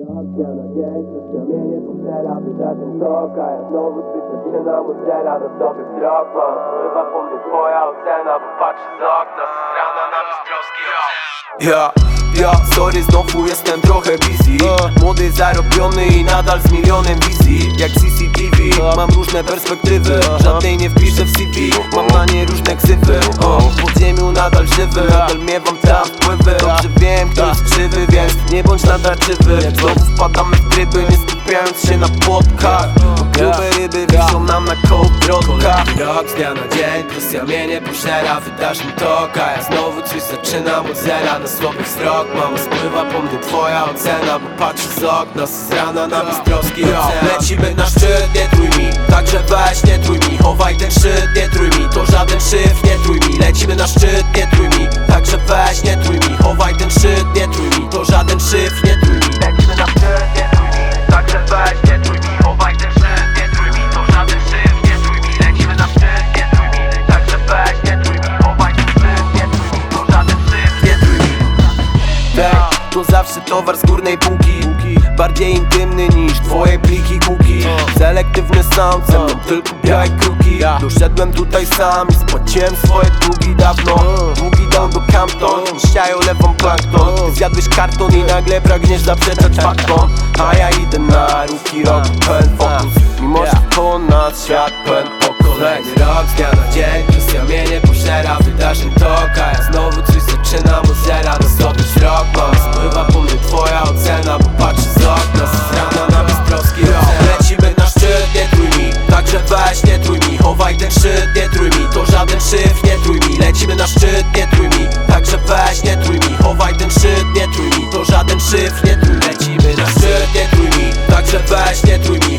Reakcja na dzień, przez kamienie pożera Wydarzeń tok, a ja znowu coś zaczynam od zera Na sobie wzrok. Mam, wpływa po mnie twoja ocena Bo patrzę z okna, z rana na mistrzowski Ja, ja, sorry, znowu jestem trochę busy. Młody, zarobiony i nadal z milionem wizji. Jak CCTV, mam różne perspektywy. Żadnej nie wpiszę w CV, mam na nie różne ksywy. O, W podziemiu nadal żywy, nadal miewam tam wpływy. Dobrze nadarczywy Znowu wpadamy w tryby, nie skupiając się na płotkach. Bo Grube ryby wiszą nam na kołowrotkach Rok z dnia na dzień, presja mnie nie pożera Wydarzeń tok, a ja znowu coś zaczynam od zera Na słaby wzrok, mama spływa po mnie twoja ocena Bo patrzę z okna, z rana na mistrzowski rok. Lecimy na szczyt, nie trój mi Także weź, nie trój mi. Chowaj ten szczyt, nie trój mi To żaden szyf, nie trój mi. Lecimy na szczyt, nie trój mi Także weź, nie trój mi. Chowaj ten szczyt, nie trój mi To żaden szyf, nie Tak, to zawsze towar z górnej półki. Bardziej intymny niż twoje pliki kuki. Selektywny sound, ze mną tylko białe kruki. Doszedłem tutaj sam i spłaciłem swoje długi dawno. Długi down do Campton, dzisiaj olewam plankton zjadłeś karton i nagle pragniesz zaprzeczać faktom. A ja idę na ruki rok, pełen fokus. Mimo że koło nas świat pełen pokoleń Rok z dnia na dzień, presja mnie nie pożera Wydarzeń na szczyt, nie trój mi. Także weź, nie trój mi. Chowaj ten szyb, nie trój mi. To żaden szyf, nie trój. Lecimy na szczyt, nie trój mi. Także weź, nie trój mi.